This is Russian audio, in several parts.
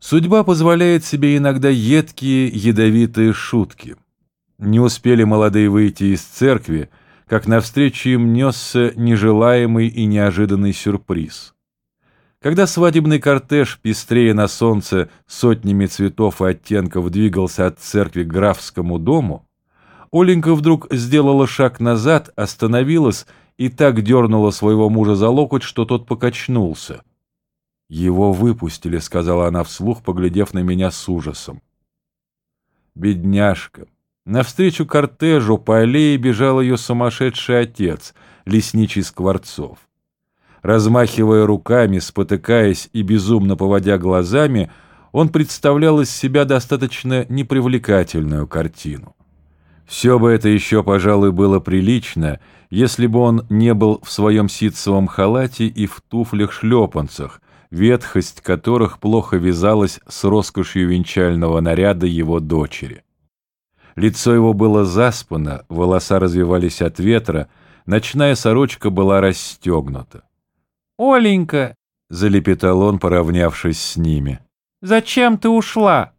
Судьба позволяет себе иногда едкие, ядовитые шутки. Не успели молодые выйти из церкви, как навстречу им несся нежелаемый и неожиданный сюрприз. Когда свадебный кортеж, пестрее на солнце сотнями цветов и оттенков, двигался от церкви к графскому дому, Оленька вдруг сделала шаг назад, остановилась и так дернула своего мужа за локоть, что тот покачнулся. «Его выпустили», — сказала она вслух, поглядев на меня с ужасом. «Бедняжка!» Навстречу кортежу по аллее бежал ее сумасшедший отец, лесничий Скворцов. Размахивая руками, спотыкаясь и безумно поводя глазами, он представлял из себя достаточно непривлекательную картину. Все бы это еще, пожалуй, было прилично, если бы он не был в своем ситцевом халате и в туфлях-шлепанцах, ветхость которых плохо вязалась с роскошью венчального наряда его дочери. Лицо его было заспано, волоса развивались от ветра, ночная сорочка была расстегнута. «Оленька!» — залепетал он, поравнявшись с ними. «Зачем ты ушла?»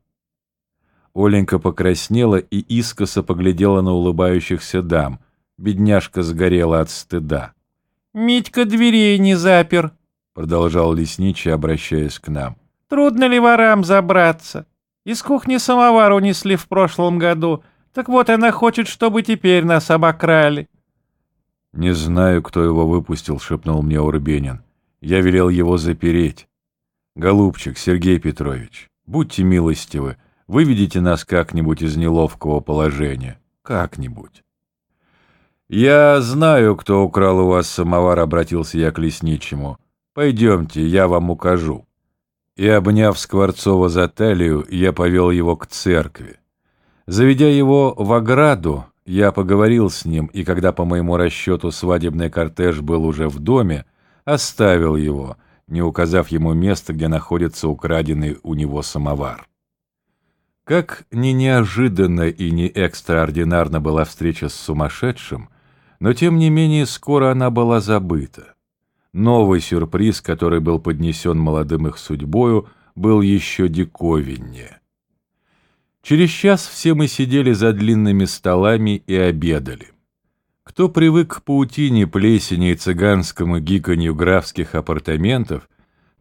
Оленька покраснела и искоса поглядела на улыбающихся дам. Бедняжка сгорела от стыда. «Митька дверей не запер», — продолжал лесничий, обращаясь к нам. «Трудно ли ворам забраться? Из кухни самовар унесли в прошлом году, так вот она хочет, чтобы теперь нас обокрали». «Не знаю, кто его выпустил», — шепнул мне Урбенин. «Я велел его запереть. Голубчик, Сергей Петрович, будьте милостивы, выведите нас как-нибудь из неловкого положения. Как-нибудь». «Я знаю, кто украл у вас самовар», — обратился я к лесничему. Пойдемте, я вам укажу». И, обняв Скворцова за талию, я повел его к церкви. Заведя его в ограду, я поговорил с ним, и когда, по моему расчету, свадебный кортеж был уже в доме, оставил его, не указав ему место, где находится украденный у него самовар. Как ни неожиданно и не экстраординарно была встреча с сумасшедшим, но тем не менее скоро она была забыта. Новый сюрприз, который был поднесен молодым их судьбою, был еще диковиннее. Через час все мы сидели за длинными столами и обедали. Кто привык к паутине, плесени и цыганскому гиканью графских апартаментов,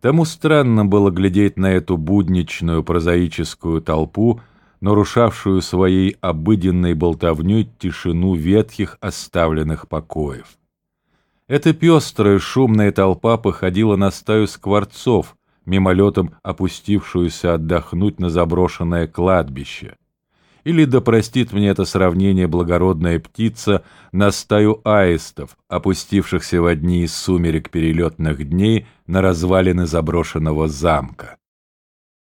тому странно было глядеть на эту будничную прозаическую толпу, нарушавшую своей обыденной болтовней тишину ветхих оставленных покоев. Эта пестрая шумная толпа походила на стаю скворцов, мимолетом опустившуюся отдохнуть на заброшенное кладбище. Или, да простит мне это сравнение благородная птица, на стаю аистов, опустившихся в одни из сумерек перелетных дней на развалины заброшенного замка.